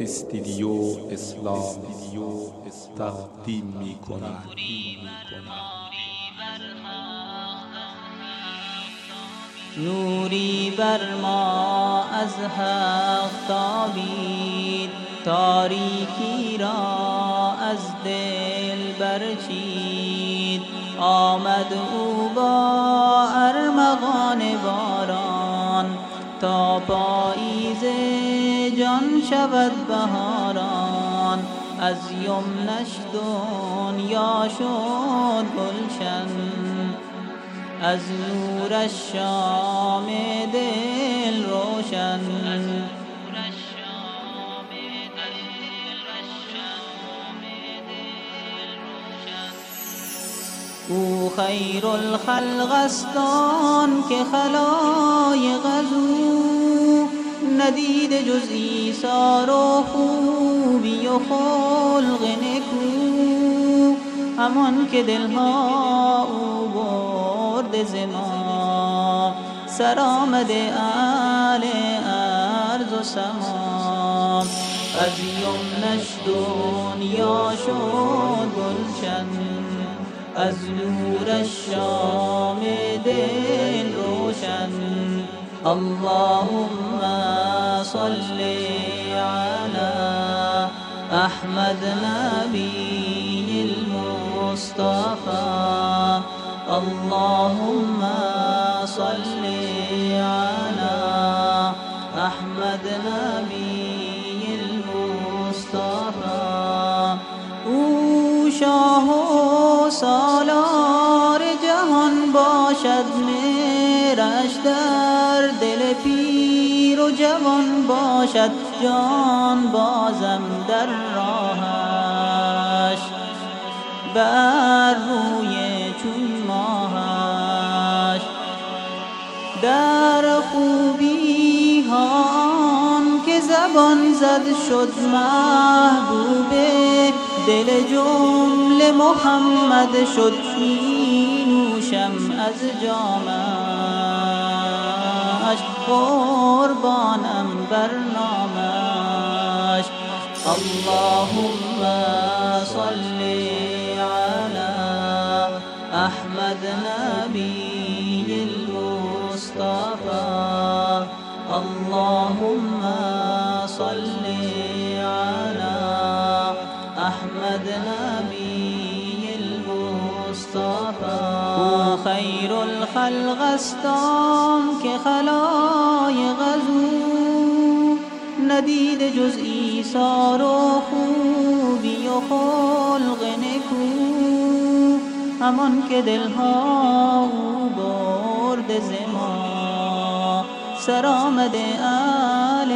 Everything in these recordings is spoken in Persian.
استدیو اسلام تقدیم می کند نوری بر ما از حق تابید تاریکی را از دل برچید. آمد او با ارمغان باران تا پاییز جان شود بهاران. از یمنش دنیا شد گلشن. از نورش شام دل روشن. او خیر الخلق استان که خلایق از او ندید جز ایثار و خوبی و خلق نکو. همان که دلها او برد زما سر آمده اهل ارض و سما. از یمنش دنیا شد گلشن. از نور شام دل اللهم صل على أحمد نبی المصطفى. اللهم صل على أحمد نبی المصطفى. أو شاه سالار جهان باشد میرش در دل پیر و جوان باشد جان بازم در راهش. بر روی چون ماهش. در خوبی هان که زبان زد شد محبوبه دل جمله محمد شد می نوشم از جامش. باش قربانا برنامج اللهم صل على أحمد نبي المصطفى. اللهم صل خیر الخلق استان که خلایق از ندید جز ایثار و خوبی و خلق نکو. همان که دلها او برد زما سر آمده اهل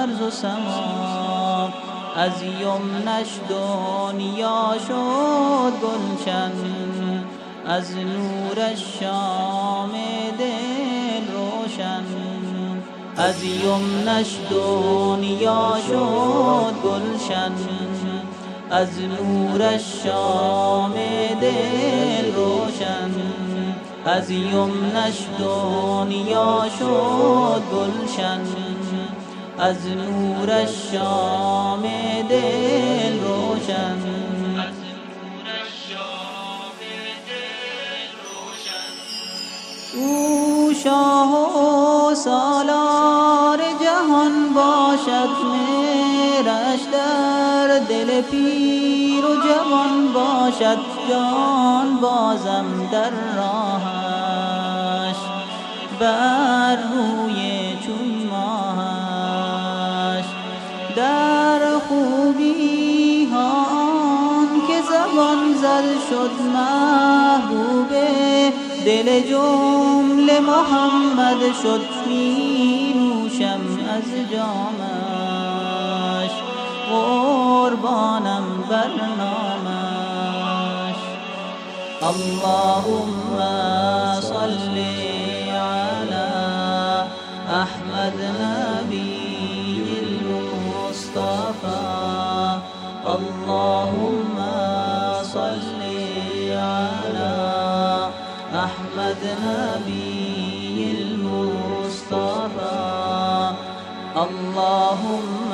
ارض و سما. از یمنش دنیا شد گلشن از نورش شام دل روشن. از یمنش دنیا شد گلشن. از نورش شام دل روشن. از یمنش دنیا شد گلشن. از نورش شام دل روشن. سالار جهان باشد میرش در دل پیر و جوان باشد جان بازم در راهش. بر روی چون زل شد محبوبه. دل جمله محمد شد می نوشم از جامش. قربانم بر نامش. اللهم صل على احمد نبی المصطفى اللهم أحمد نبي المصطفى. اللهم